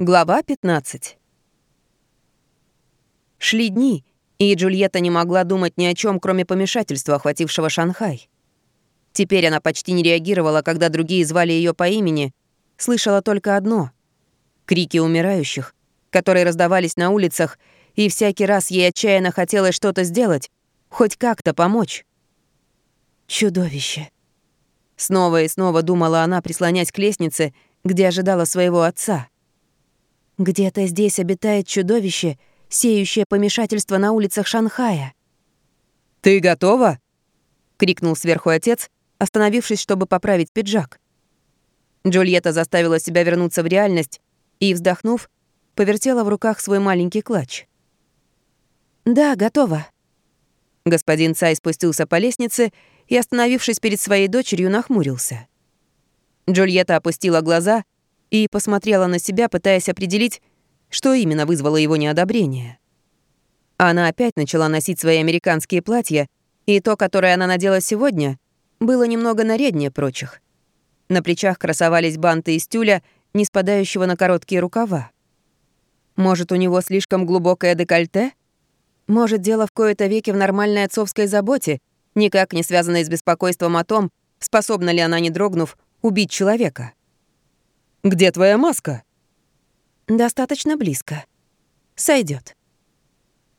Глава 15. Шли дни, и Джульетта не могла думать ни о чем, кроме помешательства, охватившего Шанхай. Теперь она почти не реагировала, когда другие звали ее по имени, слышала только одно — крики умирающих, которые раздавались на улицах, и всякий раз ей отчаянно хотелось что-то сделать, хоть как-то помочь. «Чудовище!» Снова и снова думала она, прислонясь к лестнице, где ожидала своего отца — где-то здесь обитает чудовище, сеющее помешательство на улицах Шанхая. «Ты готова?» — крикнул сверху отец, остановившись, чтобы поправить пиджак. Джульетта заставила себя вернуться в реальность и, вздохнув, повертела в руках свой маленький клатч. «Да, готова». Господин Цай спустился по лестнице и, остановившись перед своей дочерью, нахмурился. Джульетта опустила глаза — и посмотрела на себя, пытаясь определить, что именно вызвало его неодобрение. Она опять начала носить свои американские платья, и то, которое она надела сегодня, было немного наряднее прочих. На плечах красовались банты из тюля, не спадающего на короткие рукава. Может, у него слишком глубокое декольте? Может, дело в кои-то веке в нормальной отцовской заботе, никак не связанной с беспокойством о том, способна ли она, не дрогнув, убить человека? Где твоя маска?» «Достаточно близко. Сойдет.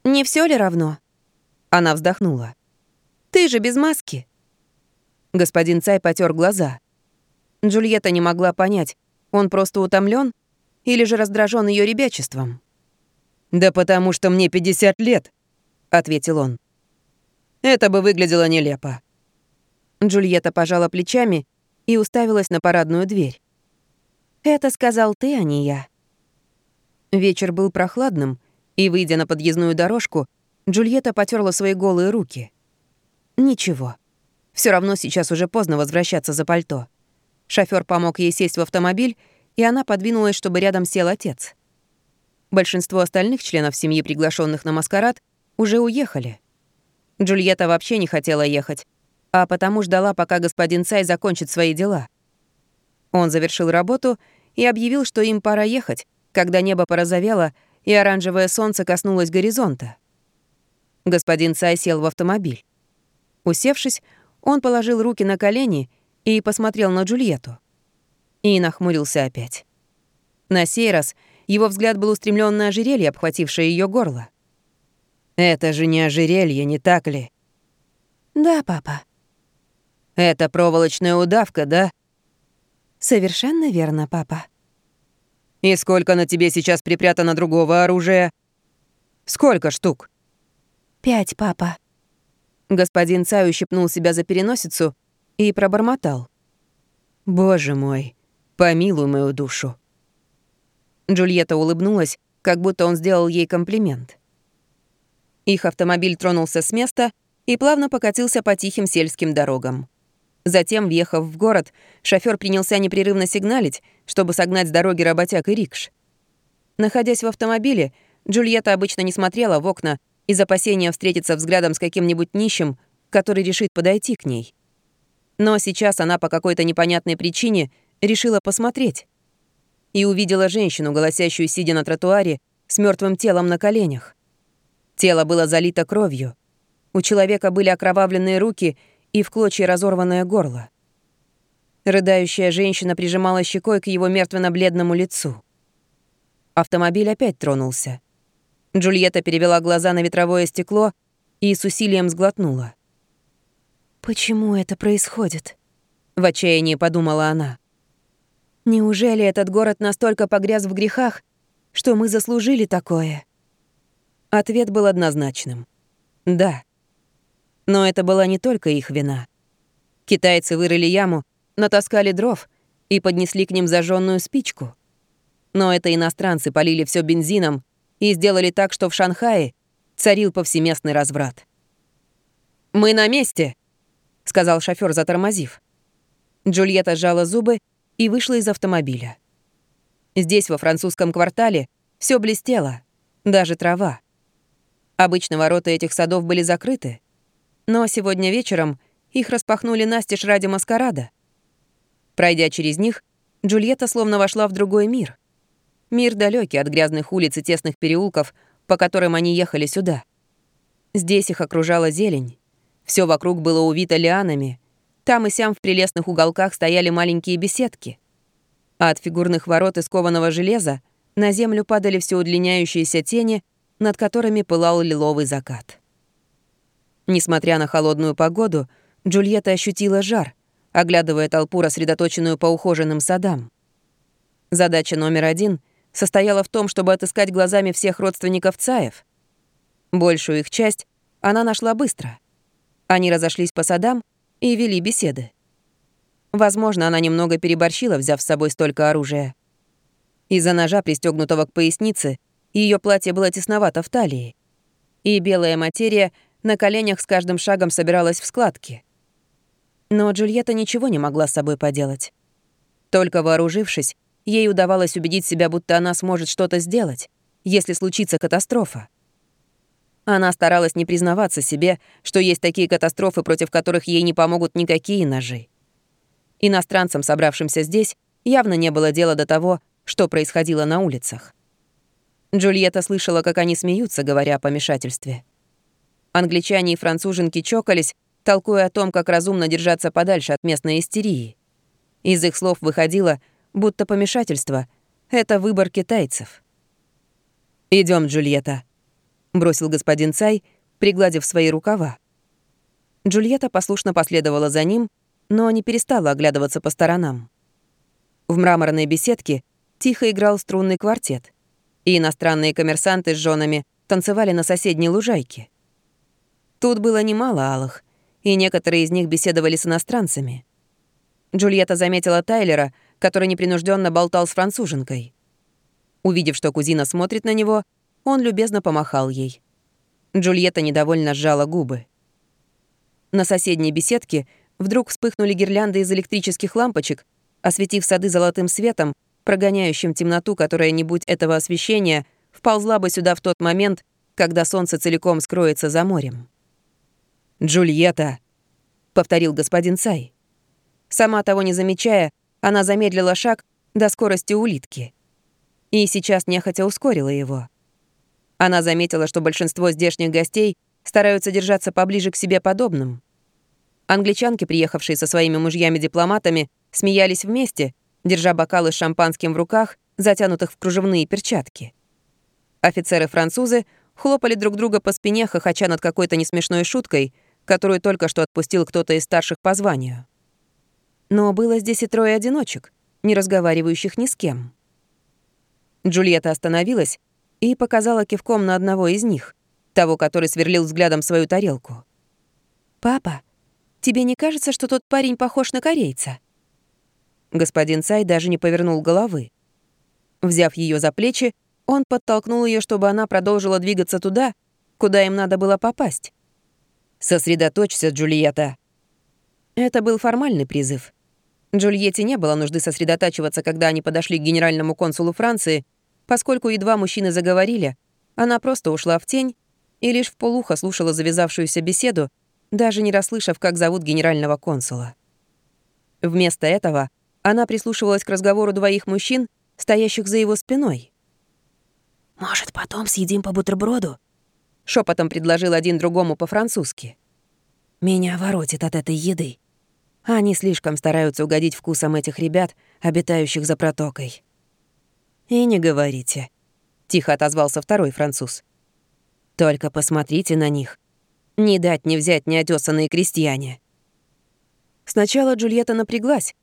Не все ли равно?» Она вздохнула. «Ты же без маски». Господин Цай потер глаза. Джульетта не могла понять, он просто утомлен или же раздражен ее ребячеством. «Да потому что мне 50 лет», — ответил он. «Это бы выглядело нелепо». Джульетта пожала плечами и уставилась на парадную дверь. Это сказал ты, а не я. Вечер был прохладным, и, выйдя на подъездную дорожку, Джульетта потерла свои голые руки. Ничего. Все равно сейчас уже поздно возвращаться за пальто. Шофер помог ей сесть в автомобиль, и она подвинулась, чтобы рядом сел отец. Большинство остальных членов семьи, приглашенных на маскарад, уже уехали. Джульетта вообще не хотела ехать, а потому ждала, пока господин Цай закончит свои дела — он завершил работу и объявил, что им пора ехать, когда небо порозовело и оранжевое солнце коснулось горизонта. Господин Цай сел в автомобиль. Усевшись, он положил руки на колени и посмотрел на Джульетту. И нахмурился опять. На сей раз его взгляд был устремлен на ожерелье, обхватившее ее горло. «Это же не ожерелье, не так ли?» «Да, папа». «Это проволочная удавка, да?» «Совершенно верно, папа». «И сколько на тебе сейчас припрятано другого оружия?» «Сколько штук?» «Пять, папа». Господин Цай ущипнул себя за переносицу и пробормотал. «Боже мой, помилуй мою душу». Джульетта улыбнулась, как будто он сделал ей комплимент. Их автомобиль тронулся с места и плавно покатился по тихим сельским дорогам. Затем, въехав в город, шофер принялся непрерывно сигналить, чтобы согнать с дороги работяг и рикш. Находясь в автомобиле, Джульетта обычно не смотрела в окна из опасения встретиться взглядом с каким-нибудь нищим, который решит подойти к ней. Но сейчас она по какой-то непонятной причине решила посмотреть. И увидела женщину, голосящую, сидя на тротуаре, с мертвым телом на коленях. Тело было залито кровью. У человека были окровавленные руки и в клочья разорванное горло. Рыдающая женщина прижимала щекой к его мертвенно-бледному лицу. Автомобиль опять тронулся. Джульетта перевела глаза на ветровое стекло и с усилием сглотнула. «Почему это происходит?» — в отчаянии подумала она. «Неужели этот город настолько погряз в грехах, что мы заслужили такое?» Ответ был однозначным. «Да». Но это была не только их вина. Китайцы вырыли яму, натаскали дров и поднесли к ним зажженную спичку. Но это иностранцы полили все бензином и сделали так, что в Шанхае царил повсеместный разврат. «Мы на месте», — сказал шофер, затормозив. Джульетта сжала зубы и вышла из автомобиля. Здесь, во французском квартале, все блестело, даже трава. Обычно ворота этих садов были закрыты, но сегодня вечером их распахнули настежь ради маскарада. Пройдя через них, Джульетта словно вошла в другой мир. Мир далекий от грязных улиц и тесных переулков, по которым они ехали сюда. Здесь их окружала зелень. Все вокруг было увито лианами. Там и сям в прелестных уголках стояли маленькие беседки. А от фигурных ворот из кованого железа на землю падали все удлиняющиеся тени, над которыми пылал лиловый закат. Несмотря на холодную погоду, Джульетта ощутила жар, оглядывая толпу, рассредоточенную по ухоженным садам. Задача номер один состояла в том, чтобы отыскать глазами всех родственников Цаев. Большую их часть она нашла быстро. Они разошлись по садам и вели беседы. Возможно, она немного переборщила, взяв с собой столько оружия. Из-за ножа, пристегнутого к пояснице, ее платье было тесновато в талии. И белая материя на коленях с каждым шагом собиралась в складки. Но Джульетта ничего не могла с собой поделать. Только вооружившись, ей удавалось убедить себя, будто она сможет что-то сделать, если случится катастрофа. Она старалась не признаваться себе, что есть такие катастрофы, против которых ей не помогут никакие ножи. Иностранцам, собравшимся здесь, явно не было дела до того, что происходило на улицах. Джульетта слышала, как они смеются, говоря о помешательстве. Англичане и француженки чокались, толкуя о том, как разумно держаться подальше от местной истерии. Из их слов выходило, будто помешательство — это выбор китайцев. Идем, Джульетта», — бросил господин Цай, пригладив свои рукава. Джульетта послушно последовала за ним, но не перестала оглядываться по сторонам. В мраморной беседке тихо играл струнный квартет, и иностранные коммерсанты с женами танцевали на соседней лужайке. Тут было немало алых, и некоторые из них беседовали с иностранцами. Джульетта заметила Тайлера, который непринужденно болтал с француженкой. Увидев, что кузина смотрит на него, он любезно помахал ей. Джульетта недовольно сжала губы. На соседней беседке вдруг вспыхнули гирлянды из электрических лампочек, осветив сады золотым светом, прогоняющим темноту, которая, не будь этого освещения, вползла бы сюда в тот момент, когда солнце целиком скроется за морем. «Джульетта!» — повторил господин Цай. Сама того не замечая, она замедлила шаг до скорости улитки. И сейчас нехотя ускорила его. Она заметила, что большинство здешних гостей стараются держаться поближе к себе подобным. Англичанки, приехавшие со своими мужьями-дипломатами, смеялись вместе, держа бокалы с шампанским в руках, затянутых в кружевные перчатки. Офицеры-французы хлопали друг друга по спине, хохоча над какой-то несмешной шуткой, которую только что отпустил кто-то из старших по званию. Но было здесь и трое одиночек, не разговаривающих ни с кем. Джульетта остановилась и показала кивком на одного из них, того, который сверлил взглядом свою тарелку. «Папа, тебе не кажется, что тот парень похож на корейца?» Господин Цай даже не повернул головы. Взяв ее за плечи, он подтолкнул ее, чтобы она продолжила двигаться туда, куда им надо было попасть. «Сосредоточься, Джульетта!» Это был формальный призыв. Джульетте не было нужды сосредотачиваться, когда они подошли к генеральному консулу Франции, поскольку едва мужчины заговорили, она просто ушла в тень и лишь в полухо слушала завязавшуюся беседу, даже не расслышав, как зовут генерального консула. Вместо этого она прислушивалась к разговору двоих мужчин, стоящих за его спиной. «Может, потом съедим по бутерброду?» — шепотом предложил один другому по-французски. «Меня воротит от этой еды. Они слишком стараются угодить вкусом этих ребят, обитающих за протокой». «И не говорите», — тихо отозвался второй француз. «Только посмотрите на них. Не дать не взять неотесанные крестьяне». Сначала Джульетта напряглась,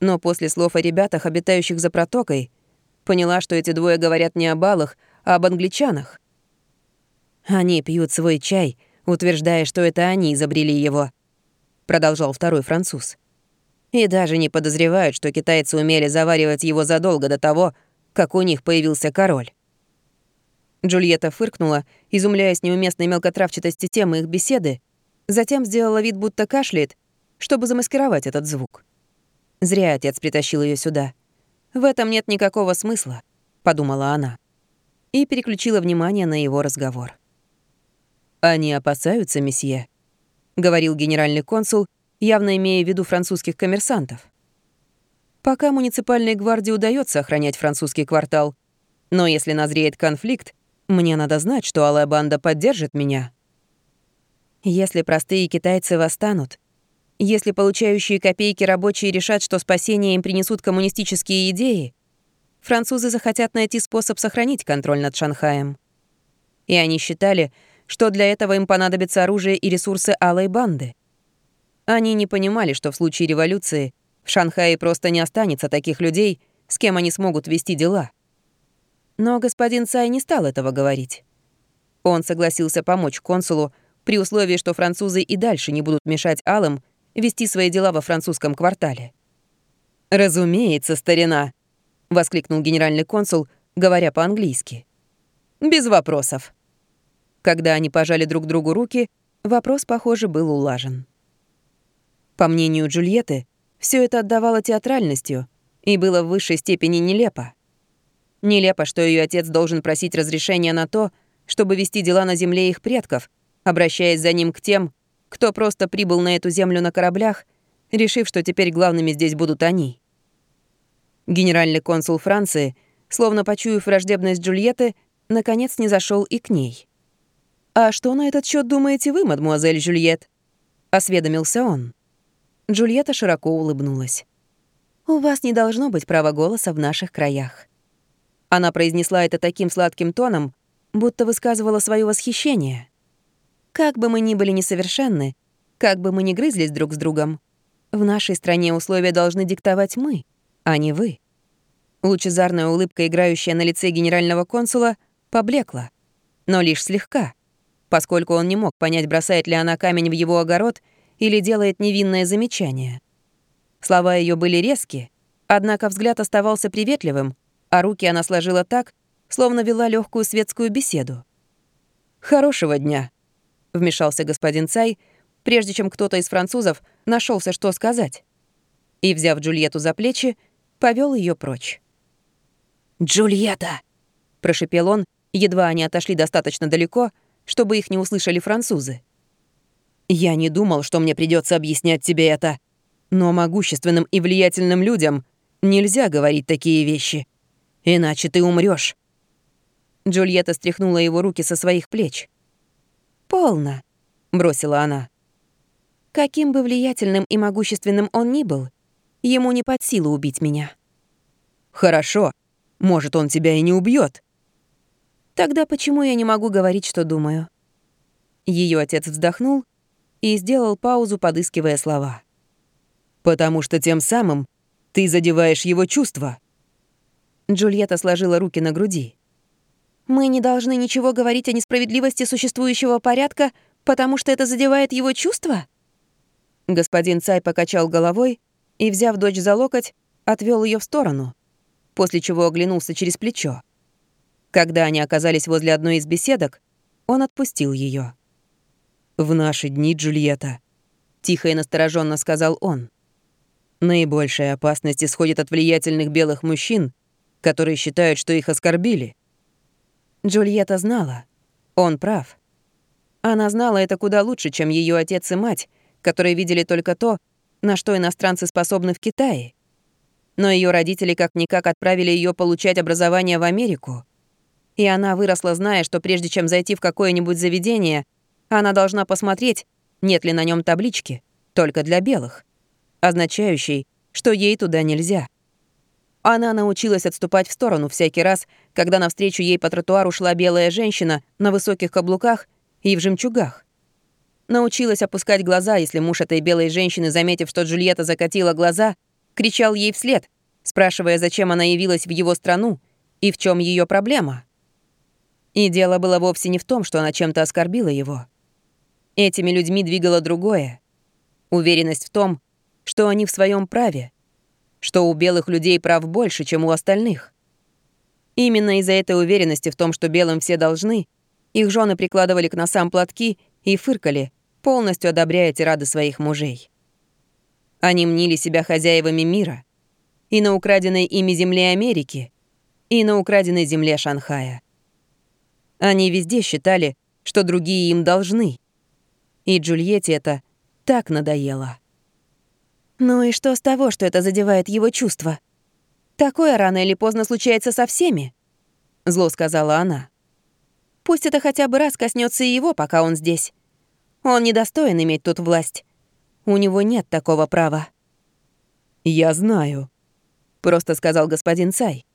но после слов о ребятах, обитающих за протокой, поняла, что эти двое говорят не о балах, а об англичанах. «Они пьют свой чай, утверждая, что это они изобрели его», — продолжал второй француз. «И даже не подозревают, что китайцы умели заваривать его задолго до того, как у них появился король». Джульетта фыркнула, изумляясь неуместной мелкотравчатости темы их беседы, затем сделала вид, будто кашляет, чтобы замаскировать этот звук. Зря отец притащил ее сюда. В этом нет никакого смысла, подумала она. И переключила внимание на его разговор. Они опасаются, месье, говорил генеральный консул, явно имея в виду французских коммерсантов. Пока муниципальной гвардии удается охранять французский квартал, Но если назреет конфликт, мне надо знать, что Алая Банда поддержит меня. Если простые китайцы восстанут, если получающие копейки рабочие решат, что спасение им принесут коммунистические идеи, французы захотят найти способ сохранить контроль над Шанхаем. И они считали, что для этого им понадобится оружие и ресурсы Алой Банды. Они не понимали, что в случае революции в Шанхае просто не останется таких людей, с кем они смогут вести дела. Но господин Цай не стал этого говорить. Он согласился помочь консулу при условии, что французы и дальше не будут мешать Алым вести свои дела во французском квартале. «Разумеется, старина!» — воскликнул генеральный консул, говоря по-английски. «Без вопросов». Когда они пожали друг другу руки, вопрос, похоже, был улажен. По мнению Джульетты, все это отдавало театральностью и было в высшей степени нелепо. Нелепо, что ее отец должен просить разрешения на то, чтобы вести дела на земле их предков, обращаясь за ним к тем, кто просто прибыл на эту землю на кораблях, решив, что теперь главными здесь будут они. Генеральный консул Франции, словно почуяв враждебность Джульетты, наконец не зашел и к ней. «А что на этот счет думаете вы, мадмуазель Жюльет?» — осведомился он. Джульетта широко улыбнулась. «У вас не должно быть права голоса в наших краях». Она произнесла это таким сладким тоном, будто высказывала свое восхищение. Как бы мы ни были несовершенны, как бы мы ни грызлись друг с другом, в нашей стране условия должны диктовать мы, а не вы. Лучезарная улыбка, играющая на лице генерального консула, поблекла, но лишь слегка, поскольку он не мог понять, бросает ли она камень в его огород или делает невинное замечание. Слова ее были резкие, однако взгляд оставался приветливым, а руки она сложила так, словно вела легкую светскую беседу. «Хорошего дня», — вмешался господин Цай, прежде чем кто-то из французов нашелся, что сказать. И, взяв Джульетту за плечи, повел ее прочь. «Джульетта!» — прошепел он, едва они отошли достаточно далеко, чтобы их не услышали французы. «Я не думал, что мне придется объяснять тебе это, но могущественным и влиятельным людям нельзя говорить такие вещи, иначе ты умрешь. Джульетта стряхнула его руки со своих плеч. «Полно», — бросила она. «Каким бы влиятельным и могущественным он ни был, ему не под силу убить меня». «Хорошо. Может, он тебя и не убьет. «Тогда почему я не могу говорить, что думаю?» Ее отец вздохнул и сделал паузу, подыскивая слова. «Потому что тем самым ты задеваешь его чувства». Джульетта сложила руки на груди. Мы не должны ничего говорить о несправедливости существующего порядка, потому что это задевает его чувства?» Господин Цай покачал головой и, взяв дочь за локоть, отвел ее в сторону, после чего оглянулся через плечо. Когда они оказались возле одной из беседок, он отпустил ее. «В наши дни, Джульетта», — тихо и настороженно сказал он, «наибольшая опасность исходит от влиятельных белых мужчин, которые считают, что их оскорбили. Джульетта знала. Он прав. Она знала это куда лучше, чем ее отец и мать, которые видели только то, на что иностранцы способны в Китае. Но ее родители как-никак отправили ее получать образование в Америку. И она выросла, зная, что прежде чем зайти в какое-нибудь заведение, она должна посмотреть, нет ли на нем таблички, только для белых, означающей, что ей туда нельзя. Она научилась отступать в сторону всякий раз, когда навстречу ей по тротуару шла белая женщина на высоких каблуках и в жемчугах. Научилась опускать глаза, если муж этой белой женщины, заметив, что Джульетта закатила глаза, кричал ей вслед, спрашивая, зачем она явилась в его страну и в чем ее проблема. И дело было вовсе не в том, что она чем-то оскорбила его. Этими людьми двигало другое. Уверенность в том, что они в своем праве — что у белых людей прав больше, чем у остальных. Именно из-за этой уверенности в том, что белым все должны, их жены прикладывали к носам платки и фыркали, полностью одобряя тирады своих мужей. Они мнили себя хозяевами мира и на украденной ими земле Америки, и на украденной земле Шанхая. Они везде считали, что другие им должны. И Джульетте это так надоело. Ну и что с того, что это задевает его чувства? Такое рано или поздно случается со всеми. зло сказала она. Пусть это хотя бы раз коснется и его, пока он здесь. Он недостоин иметь тут власть. У него нет такого права. Я знаю, просто сказал господин Цай.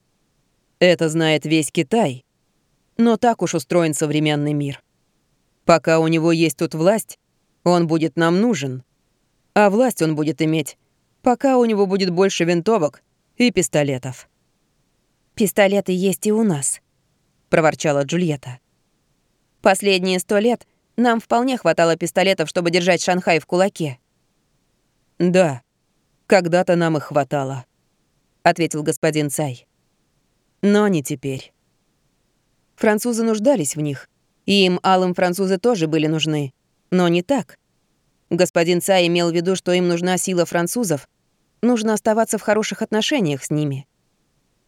Это знает весь Китай. Но так уж устроен современный мир. Пока у него есть тут власть, он будет нам нужен. А власть он будет иметь, пока у него будет больше винтовок и пистолетов. «Пистолеты есть и у нас», — проворчала Джульетта. «Последние сто лет нам вполне хватало пистолетов, чтобы держать Шанхай в кулаке». «Да, когда-то нам их хватало», — ответил господин Цай. «Но не теперь». Французы нуждались в них, и им, алым, французы тоже были нужны, но не так. Господин Цай имел в виду, что им нужна сила французов, нужно оставаться в хороших отношениях с ними.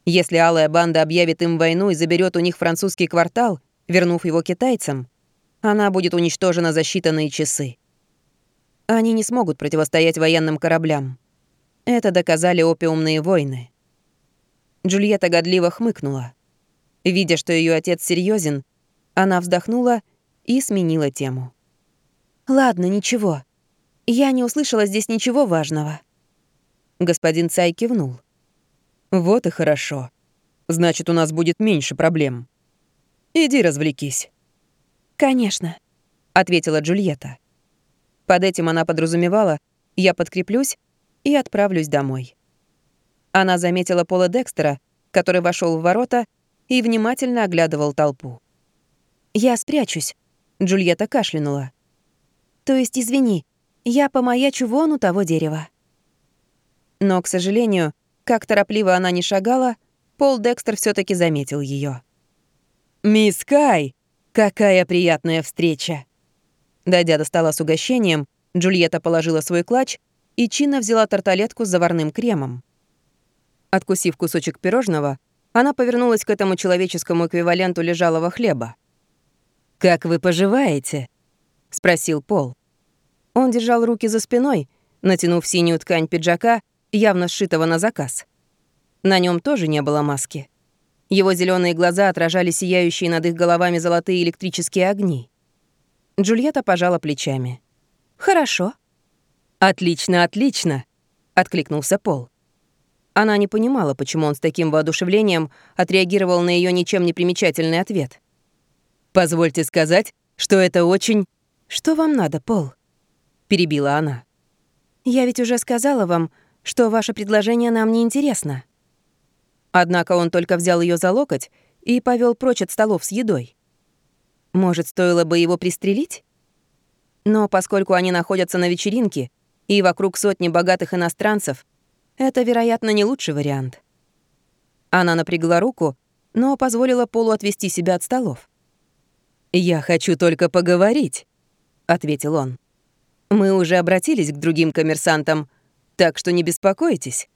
Если алая банда объявит им войну и заберет у них французский квартал, вернув его китайцам, она будет уничтожена за считанные часы. Они не смогут противостоять военным кораблям. Это доказали опиумные войны. Джульетта годливо хмыкнула. Видя, что ее отец серьезен, она вздохнула и сменила тему. «Ладно, ничего. Я не услышала здесь ничего важного». Господин Цай кивнул. «Вот и хорошо. Значит, у нас будет меньше проблем. Иди развлекись». «Конечно», — ответила Джульетта. Под этим она подразумевала, я подкреплюсь и отправлюсь домой. Она заметила Пола Декстера, который вошел в ворота и внимательно оглядывал толпу. «Я спрячусь», — Джульетта кашлянула. «То есть, извини, я помаячу вон у того дерева». Но, к сожалению, как торопливо она не шагала, Пол Декстер все таки заметил ее. «Мисс Кай!» Какая приятная встреча!» Дойдя до стола с угощением, Джульетта положила свой клатч и чинно взяла тарталетку с заварным кремом. Откусив кусочек пирожного, она повернулась к этому человеческому эквиваленту лежалого хлеба. «Как вы поживаете?» — спросил Пол. Он держал руки за спиной, натянув синюю ткань пиджака, явно сшитого на заказ. На нем тоже не было маски. Его зеленые глаза отражали сияющие над их головами золотые электрические огни. Джульетта пожала плечами. «Хорошо». «Отлично, отлично», — откликнулся Пол. Она не понимала, почему он с таким воодушевлением отреагировал на ее ничем не примечательный ответ. «Позвольте сказать, что это очень...» «Что вам надо, Пол?» — перебила она. «Я ведь уже сказала вам, что ваше предложение нам не интересно». Однако он только взял ее за локоть и повел прочь от столов с едой. Может, стоило бы его пристрелить? Но поскольку они находятся на вечеринке и вокруг сотни богатых иностранцев, это, вероятно, не лучший вариант. Она напрягла руку, но позволила Полу отвести себя от столов. «Я хочу только поговорить», — ответил он. «Мы уже обратились к другим коммерсантам, так что не беспокойтесь.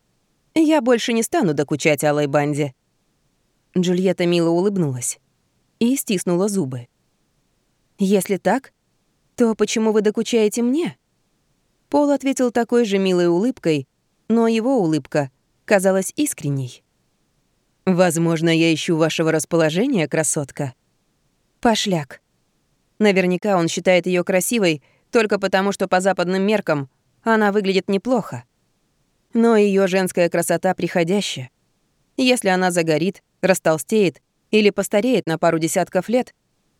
Я больше не стану докучать алой банде». Джульетта мило улыбнулась и стиснула зубы. «Если так, то почему вы докучаете мне?» Пол ответил такой же милой улыбкой, но его улыбка казалась искренней. «Возможно, я ищу вашего расположения, красотка». «Пошляк». Наверняка он считает ее красивой только потому, что по западным меркам она выглядит неплохо. Но ее женская красота приходящая. Если она загорит, растолстеет или постареет на пару десятков лет,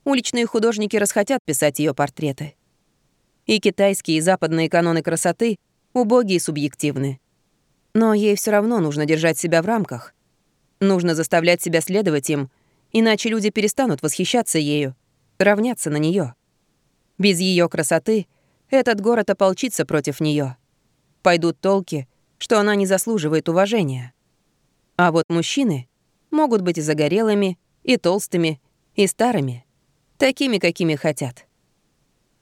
уличные художники расхотят писать ее портреты. И китайские и западные каноны красоты убогие и субъективны. Но ей все равно нужно держать себя в рамках. Нужно заставлять себя следовать им, иначе люди перестанут восхищаться ею, равняться на нее. Без ее красоты этот город ополчится против нее. Пойдут толки — что она не заслуживает уважения. А вот мужчины могут быть и загорелыми, и толстыми, и старыми, такими, какими хотят.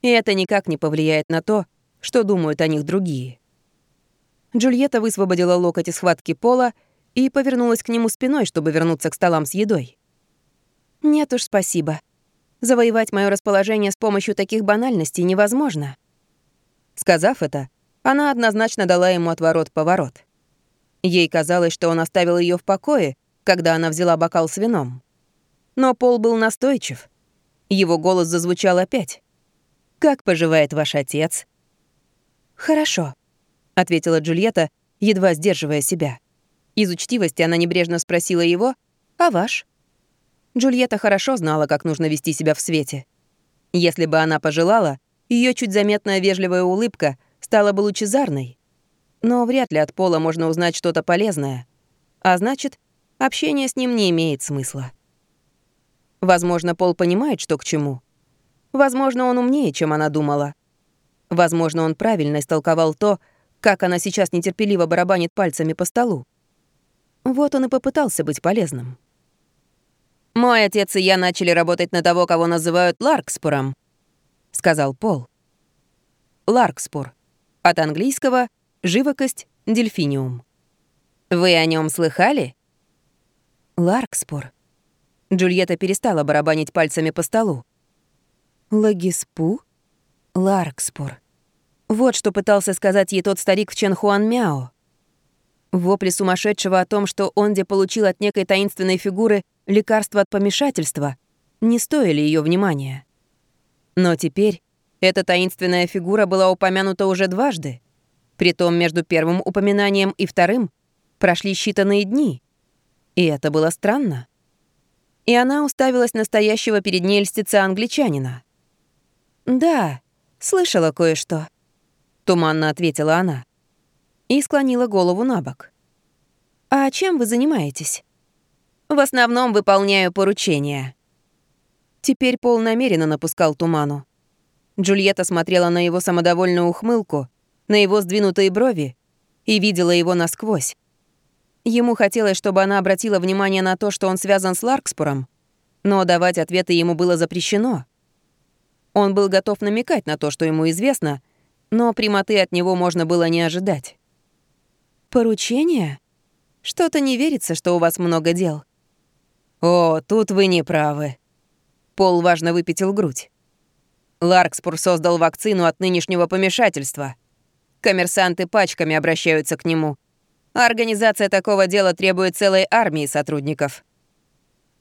И это никак не повлияет на то, что думают о них другие. Джульетта высвободила локоть из схватки пола и повернулась к нему спиной, чтобы вернуться к столам с едой. «Нет уж, спасибо. Завоевать мое расположение с помощью таких банальностей невозможно». Сказав это, она однозначно дала ему отворот-поворот. Ей казалось, что он оставил ее в покое, когда она взяла бокал с вином. Но Пол был настойчив. Его голос зазвучал опять. «Как поживает ваш отец?» «Хорошо», — ответила Джульетта, едва сдерживая себя. Из учтивости она небрежно спросила его, «А ваш?» Джульетта хорошо знала, как нужно вести себя в свете. Если бы она пожелала, ее чуть заметная вежливая улыбка стала бы лучезарной. Но вряд ли от Пола можно узнать что-то полезное. А значит, общение с ним не имеет смысла. Возможно, Пол понимает, что к чему. Возможно, он умнее, чем она думала. Возможно, он правильно истолковал то, как она сейчас нетерпеливо барабанит пальцами по столу. Вот он и попытался быть полезным. «Мой отец и я начали работать на того, кого называют Ларкспуром», — сказал Пол. Ларкспур. От английского «живокость», «дельфиниум». «Вы о нем слыхали?» Ларкспур. Джульетта перестала барабанить пальцами по столу. Лагиспу? Ларкспур. Вот что пытался сказать ей тот старик в Ченхуан Мяо. Вопли сумасшедшего о том, что Онди получил от некой таинственной фигуры лекарство от помешательства, не стоили ее внимания. Но теперь эта таинственная фигура была упомянута уже дважды. Притом между первым упоминанием и вторым прошли считанные дни. И это было странно. И она уставилась настоящего перед ней льстеца англичанина. «Да, слышала кое-что», — туманно ответила она. И склонила голову на бок. «А чем вы занимаетесь?» В основном выполняю поручения». Теперь Пол намеренно напускал туману. Джульетта смотрела на его самодовольную ухмылку, на его сдвинутые брови и видела его насквозь. Ему хотелось, чтобы она обратила внимание на то, что он связан с Ларкспуром, но давать ответы ему было запрещено. Он был готов намекать на то, что ему известно, но прямоты от него можно было не ожидать. «Поручение? Что-то не верится, что у вас много дел». «О, тут вы не правы». Пол важно выпятил грудь. Ларкспур создал вакцину от нынешнего помешательства. Коммерсанты пачками обращаются к нему. организация такого дела требует целой армии сотрудников.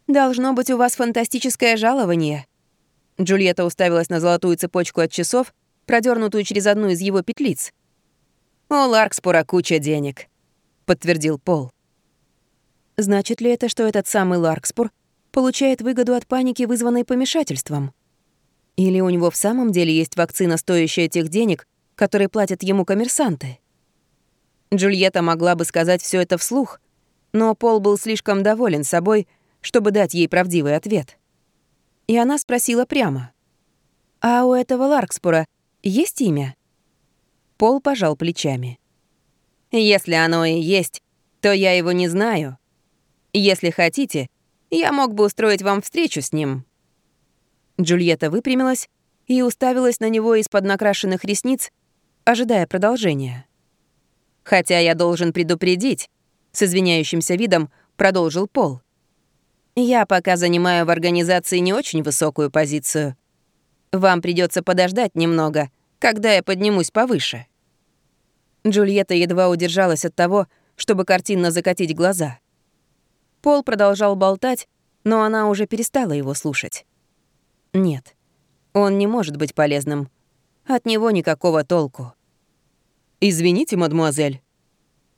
«Должно быть у вас фантастическое жалование». Джульетта уставилась на золотую цепочку от часов, продернутую через одну из его петлиц. «У Ларкспура куча денег», — подтвердил Пол. Значит ли это, что этот самый Ларкспур получает выгоду от паники, вызванной помешательством? Или у него в самом деле есть вакцина, стоящая тех денег, которые платят ему коммерсанты? Джульетта могла бы сказать все это вслух, но Пол был слишком доволен собой, чтобы дать ей правдивый ответ. И она спросила прямо. «А у этого Ларкспура есть имя?» Пол пожал плечами. «Если оно и есть, то я его не знаю. Если хотите, я мог бы устроить вам встречу с ним». Джульетта выпрямилась и уставилась на него из-под накрашенных ресниц, ожидая продолжения. «Хотя я должен предупредить», — с извиняющимся видом продолжил Пол. «Я пока занимаю в организации не очень высокую позицию. Вам придется подождать немного, когда я поднимусь повыше». Джульетта едва удержалась от того, чтобы картинно закатить глаза. Пол продолжал болтать, но она уже перестала его слушать. Нет, он не может быть полезным. От него никакого толку. «Извините, мадемуазель».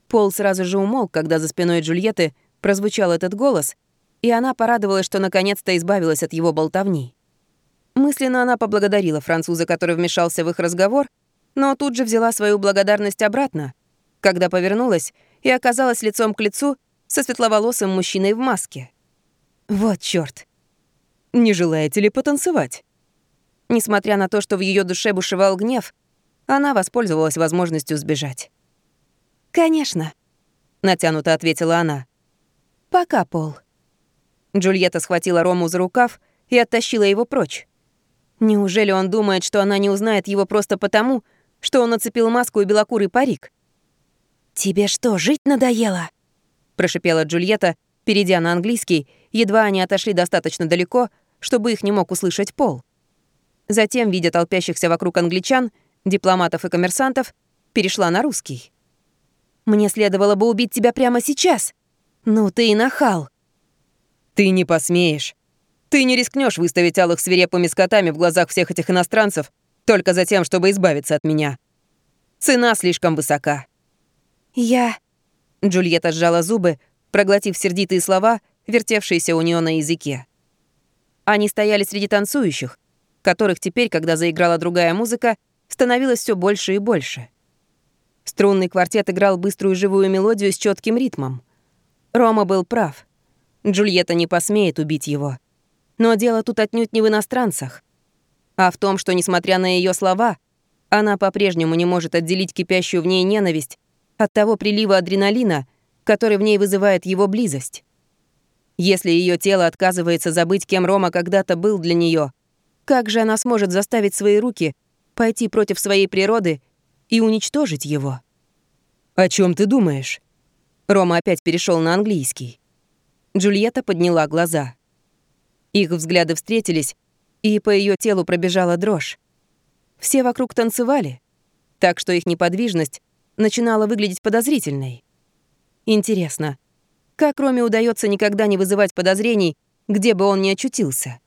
Пол сразу же умолк, когда за спиной Джульетты прозвучал этот голос, и она порадовалась, что наконец-то избавилась от его болтовни. Мысленно она поблагодарила француза, который вмешался в их разговор, но тут же взяла свою благодарность обратно, когда повернулась и оказалась лицом к лицу со светловолосым мужчиной в маске. Вот чёрт. Не желаете ли потанцевать? Несмотря на то, что в её душе бушевал гнев, она воспользовалась возможностью сбежать. «Конечно», — натянуто ответила она. «Пока, Пол». Джульетта схватила Рому за рукав и оттащила его прочь. Неужели он думает, что она не узнает его просто потому, что он нацепил маску и белокурый парик? «Тебе что, жить надоело?» прошипела Джульетта, перейдя на английский, едва они отошли достаточно далеко, чтобы их не мог услышать Пол. Затем, видя толпящихся вокруг англичан, дипломатов и коммерсантов, перешла на русский. «Мне следовало бы убить тебя прямо сейчас. Ну ты и нахал». «Ты не посмеешь», Ты не рискнешь выставить алых свирепыми скотами в глазах всех этих иностранцев только за тем, чтобы избавиться от меня. Цена слишком высока». «Я...» Джульетта сжала зубы, проглотив сердитые слова, вертевшиеся у нее на языке. Они стояли среди танцующих, которых теперь, когда заиграла другая музыка, становилось все больше и больше. Струнный квартет играл быструю живую мелодию с четким ритмом. Рома был прав. Джульетта не посмеет убить его. Но дело тут отнюдь не в иностранцах, а в том, что, несмотря на ее слова, она по-прежнему не может отделить кипящую в ней ненависть от того прилива адреналина, который в ней вызывает его близость. Если ее тело отказывается забыть, кем Рома когда-то был для нее, как же она сможет заставить свои руки пойти против своей природы и уничтожить его? «О чем ты думаешь?» Рома опять перешел на английский. Джульетта подняла глаза. Их взгляды встретились, и по ее телу пробежала дрожь. Все вокруг танцевали, так что их неподвижность начинала выглядеть подозрительной. Интересно, как Роме удается никогда не вызывать подозрений, где бы он ни очутился?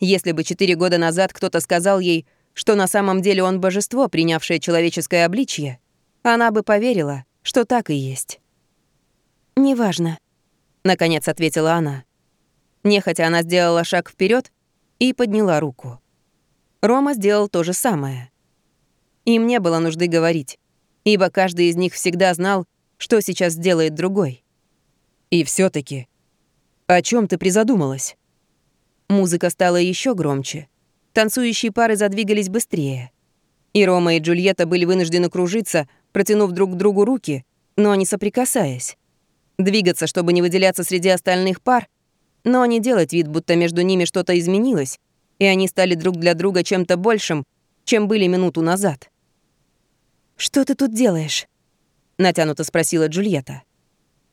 Если бы четыре года назад кто-то сказал ей, что на самом деле он божество, принявшее человеческое обличье, она бы поверила, что так и есть. «Неважно», — наконец ответила она. Нехотя она сделала шаг вперед и подняла руку. Рома сделал то же самое. Им не было нужды говорить, ибо каждый из них всегда знал, что сейчас сделает другой. И все таки о чем ты призадумалась? Музыка стала еще громче. Танцующие пары задвигались быстрее. И Рома и Джульетта были вынуждены кружиться, протянув друг к другу руки, но не соприкасаясь. Двигаться, чтобы не выделяться среди остальных пар, но не делать вид, будто между ними что-то изменилось, и они стали друг для друга чем-то большим, чем были минуту назад. «Что ты тут делаешь?» — натянуто спросила Джульетта.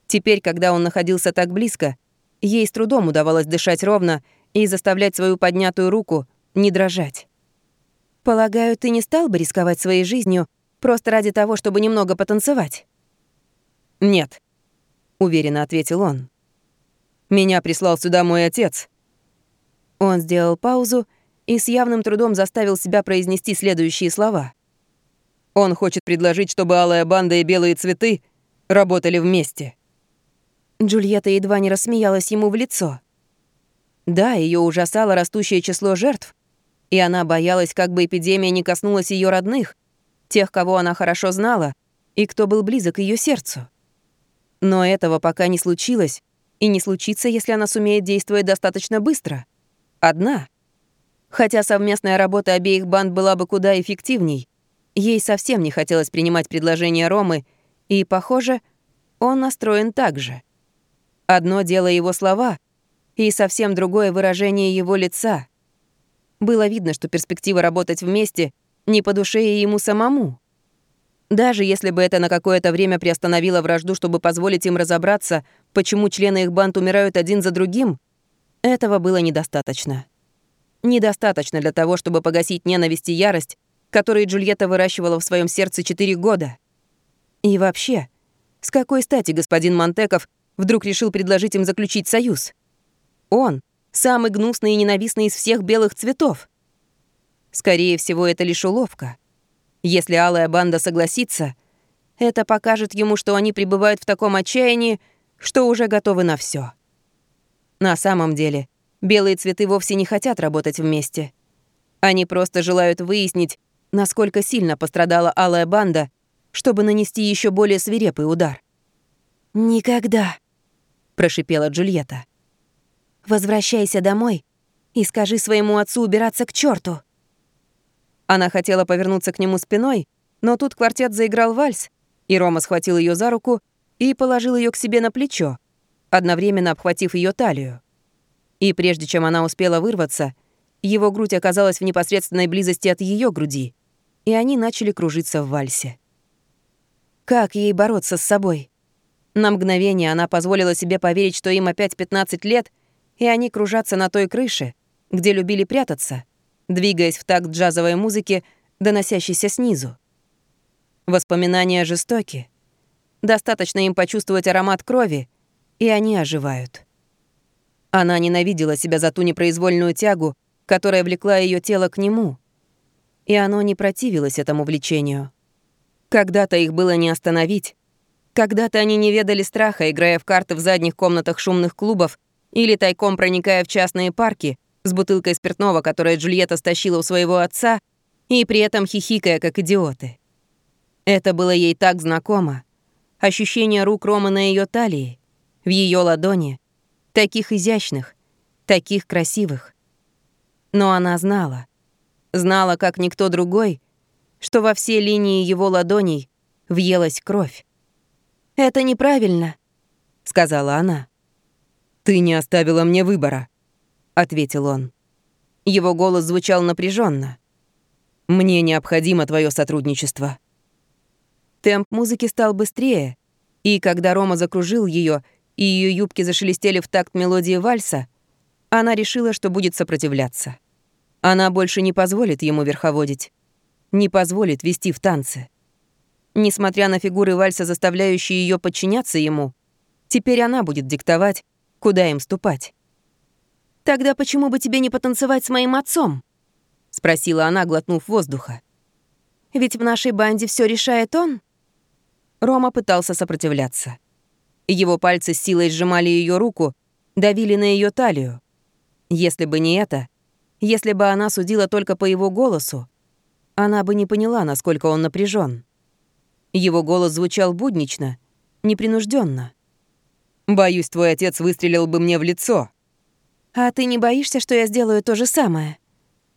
Теперь, когда он находился так близко, ей с трудом удавалось дышать ровно и заставлять свою поднятую руку не дрожать. «Полагаю, ты не стал бы рисковать своей жизнью просто ради того, чтобы немного потанцевать?» «Нет», — уверенно ответил он. «Меня прислал сюда мой отец». Он сделал паузу и с явным трудом заставил себя произнести следующие слова. «Он хочет предложить, чтобы Алая Банда и Белые Цветы работали вместе». Джульетта едва не рассмеялась ему в лицо. Да, ее ужасало растущее число жертв, и она боялась, как бы эпидемия не коснулась ее родных, тех, кого она хорошо знала, и кто был близок ее сердцу. Но этого пока не случилось, и не случится, если она сумеет действовать достаточно быстро. Одна. Хотя совместная работа обеих банд была бы куда эффективней, ей совсем не хотелось принимать предложение Ромы, и, похоже, он настроен так же. Одно дело его слова, и совсем другое выражение его лица. Было видно, что перспектива работать вместе не по душе и ему самому. Даже если бы это на какое-то время приостановило вражду, чтобы позволить им разобраться, почему члены их банд умирают один за другим, этого было недостаточно. Недостаточно для того, чтобы погасить ненависть и ярость, которые Джульетта выращивала в своем сердце четыре года. И вообще, с какой стати господин Монтеков вдруг решил предложить им заключить союз? Он — самый гнусный и ненавистный из всех белых цветов. Скорее всего, это лишь уловка. Если Алая Банда согласится, это покажет ему, что они пребывают в таком отчаянии, что уже готовы на все. На самом деле, белые цветы вовсе не хотят работать вместе. Они просто желают выяснить, насколько сильно пострадала Алая Банда, чтобы нанести еще более свирепый удар. «Никогда», — прошипела Джульетта. Возвращайся домой и скажи своему отцу убираться к черту. Она хотела повернуться к нему спиной, но тут квартет заиграл вальс, и Рома схватил ее за руку и положил ее к себе на плечо, одновременно обхватив ее талию. И прежде чем она успела вырваться, его грудь оказалась в непосредственной близости от ее груди, и они начали кружиться в вальсе. Как ей бороться с собой? На мгновение она позволила себе поверить, что им опять 15 лет — и они кружатся на той крыше, где любили прятаться, двигаясь в такт джазовой музыки, доносящейся снизу. Воспоминания жестоки. Достаточно им почувствовать аромат крови, и они оживают. Она ненавидела себя за ту непроизвольную тягу, которая влекла ее тело к нему. И оно не противилось этому влечению. Когда-то их было не остановить. Когда-то они не ведали страха, играя в карты в задних комнатах шумных клубов или тайком проникая в частные парки с бутылкой спиртного, которое Джульетта стащила у своего отца, и при этом хихикая, как идиоты. Это было ей так знакомо. Ощущение рук Ромы на ее талии, в ее ладони, таких изящных, таких красивых. Но она знала, знала, как никто другой, что во все линии его ладоней въелась кровь. «Это неправильно», — сказала она. «Ты не оставила мне выбора», — ответил он. Его голос звучал напряженно. «Мне необходимо твое сотрудничество». Темп музыки стал быстрее, и когда Рома закружил ее, и ее юбки зашелестели в такт мелодии вальса, она решила, что будет сопротивляться. Она больше не позволит ему верховодить, не позволит вести в танцы. Несмотря на фигуры вальса, заставляющие ее подчиняться ему, теперь она будет диктовать, куда им ступать. «Тогда почему бы тебе не потанцевать с моим отцом?» — спросила она, глотнув воздуха. «Ведь в нашей банде все решает он». Рома пытался сопротивляться. Его пальцы с силой сжимали ее руку, давили на ее талию. Если бы не это, если бы она судила только по его голосу, она бы не поняла, насколько он напряжен. Его голос звучал буднично, непринужденно. «Боюсь, твой отец выстрелил бы мне в лицо». «А ты не боишься, что я сделаю то же самое?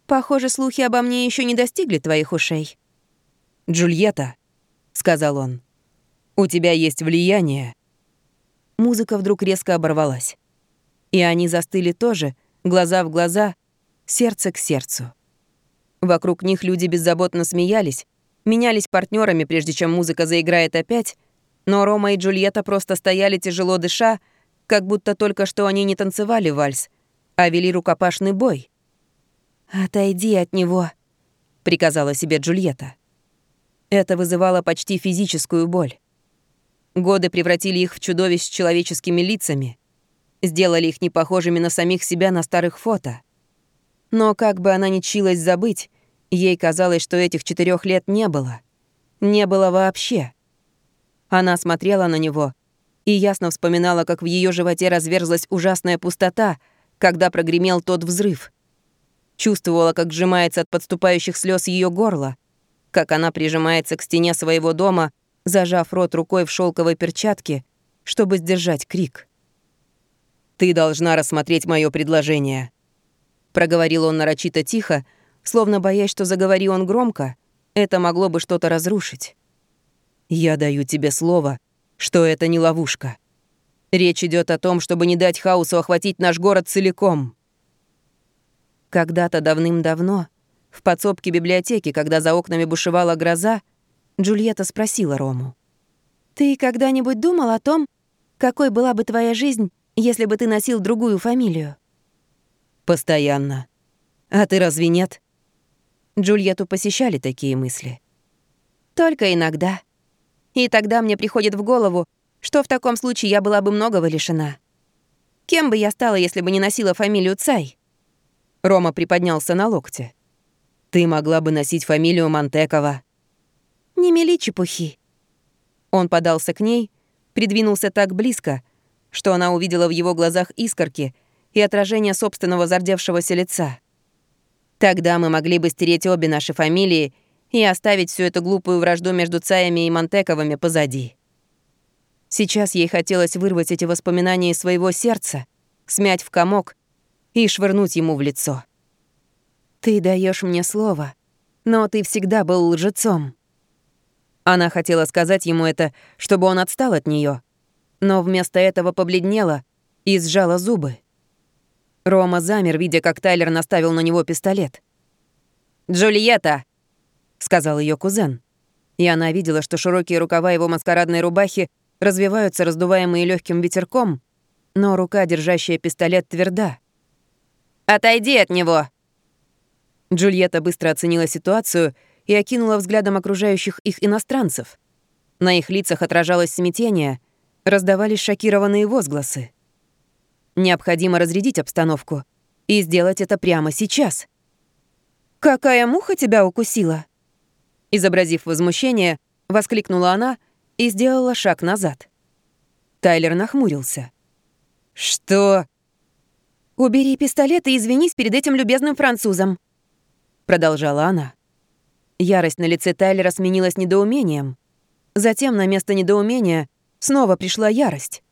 Похоже, слухи обо мне еще не достигли твоих ушей». «Джульетта», — сказал он, у тебя есть влияние». Музыка вдруг резко оборвалась. И они застыли тоже, глаза в глаза, сердце к сердцу. Вокруг них люди беззаботно смеялись, менялись партнерами, прежде чем музыка заиграет опять, но Рома и Джульетта просто стояли тяжело дыша, как будто только что они не танцевали вальс, а вели рукопашный бой. «Отойди от него», — приказала себе Джульетта. Это вызывало почти физическую боль. Годы превратили их в чудовищ с человеческими лицами, сделали их непохожими на самих себя на старых фото. Но как бы она ни чилась забыть, ей казалось, что этих четырех лет не было. Не было вообще. Она смотрела на него и ясно вспоминала, как в ее животе разверзлась ужасная пустота, когда прогремел тот взрыв. Чувствовала, как сжимается от подступающих слез ее горло, как она прижимается к стене своего дома — зажав рот рукой в шелковой перчатке, чтобы сдержать крик. «Ты должна рассмотреть мое предложение», — проговорил он нарочито тихо, словно боясь, что заговори он громко, это могло бы что-то разрушить. «Я даю тебе слово, что это не ловушка. Речь идет о том, чтобы не дать хаосу охватить наш город целиком». Когда-то давным-давно, в подсобке библиотеки, когда за окнами бушевала гроза, Джульетта спросила Рому. «Ты когда-нибудь думал о том, какой была бы твоя жизнь, если бы ты носил другую фамилию?» «Постоянно. А ты разве нет?» Джульетту посещали такие мысли. «Только иногда. И тогда мне приходит в голову, что в таком случае я была бы многого лишена. Кем бы я стала, если бы не носила фамилию Цай?» Рома приподнялся на локте. «Ты могла бы носить фамилию Монтекова». «Не мели чепухи». Он подался к ней, придвинулся так близко, что она увидела в его глазах искорки и отражение собственного зардевшегося лица. Тогда мы могли бы стереть обе наши фамилии и оставить всю эту глупую вражду между Цаями и Монтековыми позади. Сейчас ей хотелось вырвать эти воспоминания из своего сердца, смять в комок и швырнуть ему в лицо. «Ты даешь мне слово, но ты всегда был лжецом», она хотела сказать ему это, чтобы он отстал от нее, но вместо этого побледнела и сжала зубы. Рома замер, видя, как Тайлер наставил на него пистолет. «Джульетта!» — сказал ее кузен. И она видела, что широкие рукава его маскарадной рубахи развиваются, раздуваемые легким ветерком, но рука, держащая пистолет, тверда. «Отойди от него!» Джульетта быстро оценила ситуацию — и окинула взглядом окружающих их иностранцев. На их лицах отражалось смятение, раздавались шокированные возгласы. Необходимо разрядить обстановку и сделать это прямо сейчас. «Какая муха тебя укусила?» Изобразив возмущение, воскликнула она и сделала шаг назад. Тайлер нахмурился. «Что?» «Убери пистолет и извинись перед этим любезным французом», — продолжала она. Ярость на лице Тайлера сменилась недоумением. Затем на место недоумения снова пришла ярость.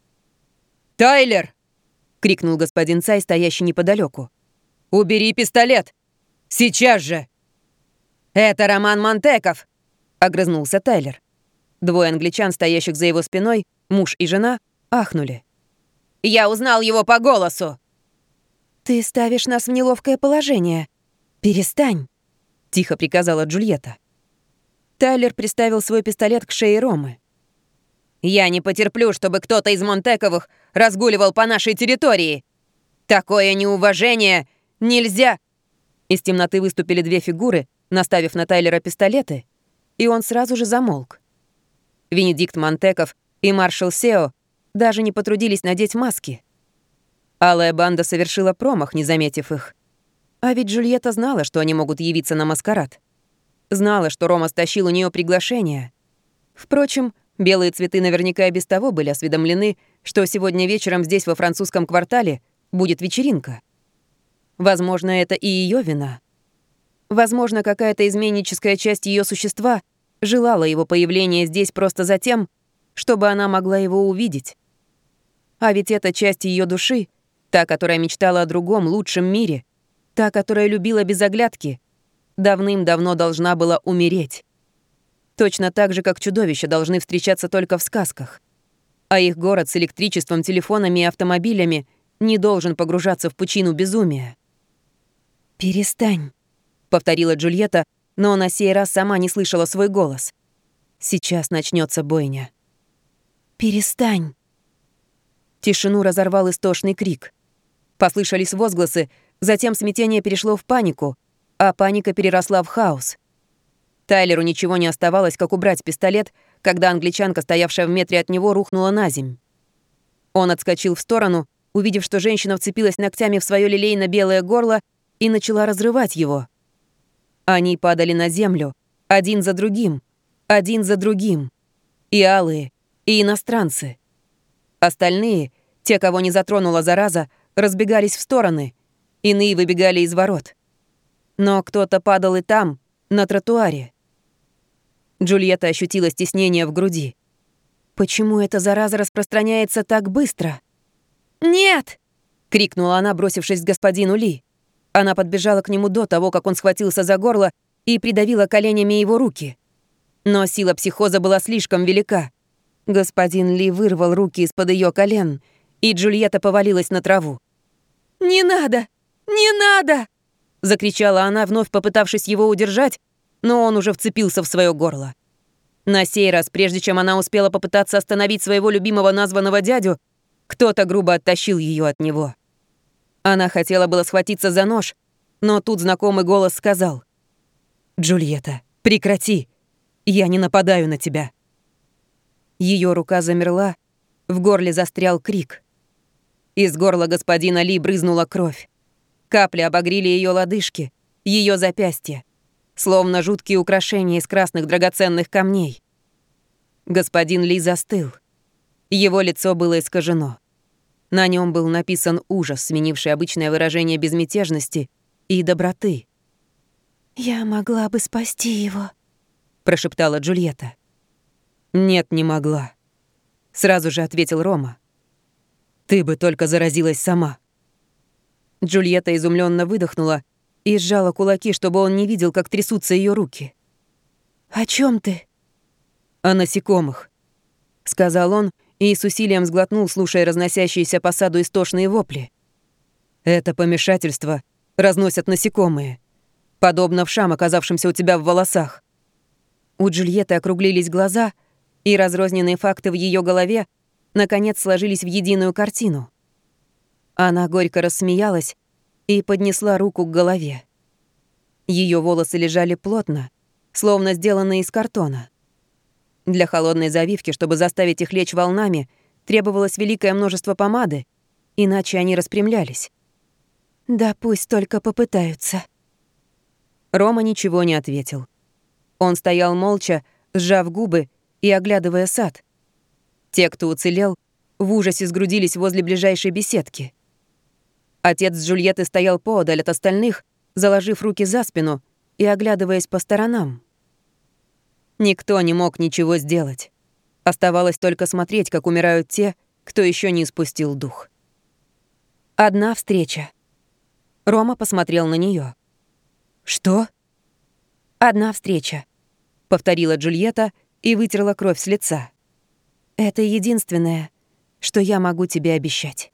«Тайлер!» — крикнул господин Цай, стоящий неподалеку. «Убери пистолет! Сейчас же!» «Это Роман Монтеков!» — огрызнулся Тайлер. Двое англичан, стоящих за его спиной, муж и жена, ахнули. «Я узнал его по голосу!» «Ты ставишь нас в неловкое положение. Перестань!» — тихо приказала Джульетта. Тайлер приставил свой пистолет к шее Ромы. «Я не потерплю, чтобы кто-то из Монтековых разгуливал по нашей территории. Такое неуважение нельзя!» Из темноты выступили две фигуры, наставив на Тайлера пистолеты, и он сразу же замолк. Венедикт Монтеков и маршал Сео даже не потрудились надеть маски. Алая банда совершила промах, не заметив их. А ведь Джульетта знала, что они могут явиться на маскарад. Знала, что Рома стащил у нее приглашение. Впрочем, белые цветы наверняка и без того были осведомлены, что сегодня вечером здесь, во французском квартале, будет вечеринка. Возможно, это и ее вина. Возможно, какая-то изменническая часть ее существа желала его появления здесь просто за тем, чтобы она могла его увидеть. А ведь эта часть ее души, та, которая мечтала о другом, лучшем мире, та, которая любила без оглядки, давным-давно должна была умереть. Точно так же, как чудовища должны встречаться только в сказках. А их город с электричеством, телефонами и автомобилями не должен погружаться в пучину безумия. «Перестань», — повторила Джульетта, но на сей раз сама не слышала свой голос. «Сейчас начнется бойня». «Перестань». Тишину разорвал истошный крик. Послышались возгласы, затем смятение перешло в панику, а паника переросла в хаос. Тайлеру ничего не оставалось, как убрать пистолет, когда англичанка, стоявшая в метре от него, рухнула на земь. Он отскочил в сторону, увидев, что женщина вцепилась ногтями в свое лилейно-белое горло и начала разрывать его. Они падали на землю, один за другим, один за другим. И алые, и иностранцы. Остальные, те, кого не затронула зараза, разбегались в стороны, иные выбегали из ворот. Но кто-то падал и там, на тротуаре. Джульетта ощутила стеснение в груди. Почему эта зараза распространяется так быстро? «Нет!» — крикнула она, бросившись к господину Ли. Она подбежала к нему до того, как он схватился за горло и придавила коленями его руки. Но сила психоза была слишком велика. Господин Ли вырвал руки из-под ее колен, и Джульетта повалилась на траву. «Не надо! Не надо!» — закричала она, вновь попытавшись его удержать, но он уже вцепился в свое горло. На сей раз, прежде чем она успела попытаться остановить своего любимого названного дядю, кто-то грубо оттащил ее от него. Она хотела было схватиться за нож, но тут знакомый голос сказал. «Джульетта, прекрати! Я не нападаю на тебя!» Ее рука замерла, в горле застрял крик. Из горла господина Ли брызнула кровь. Капли обогрели ее лодыжки, ее запястья, словно жуткие украшения из красных драгоценных камней. Господин Ли застыл. Его лицо было искажено. На нем был написан ужас, сменивший обычное выражение безмятежности и доброты. «Я могла бы спасти его», — прошептала Джульетта. «Нет, не могла», — сразу же ответил Рома. «Ты бы только заразилась сама». Джульетта изумленно выдохнула и сжала кулаки, чтобы он не видел, как трясутся ее руки. «О чем ты?» «О насекомых», — сказал он, — и с усилием сглотнул, слушая разносящиеся по саду истошные вопли. «Это помешательство разносят насекомые, подобно вшам, оказавшимся у тебя в волосах». У Джульетты округлились глаза, и разрозненные факты в ее голове наконец сложились в единую картину. Она горько рассмеялась и поднесла руку к голове. Ее волосы лежали плотно, словно сделанные из картона. Для холодной завивки, чтобы заставить их лечь волнами, требовалось великое множество помады, иначе они распрямлялись. «Да пусть только попытаются». Рома ничего не ответил. Он стоял молча, сжав губы и оглядывая сад. Те, кто уцелел, в ужасе сгрудились возле ближайшей беседки. Отец Джульетты стоял поодаль от остальных, заложив руки за спину и оглядываясь по сторонам. Никто не мог ничего сделать. Оставалось только смотреть, как умирают те, кто еще не испустил дух. Одна встреча. Рома посмотрел на нее. «Что?» «Одна встреча», — повторила Джульетта и вытерла кровь с лица. «Это единственное, что я могу тебе обещать».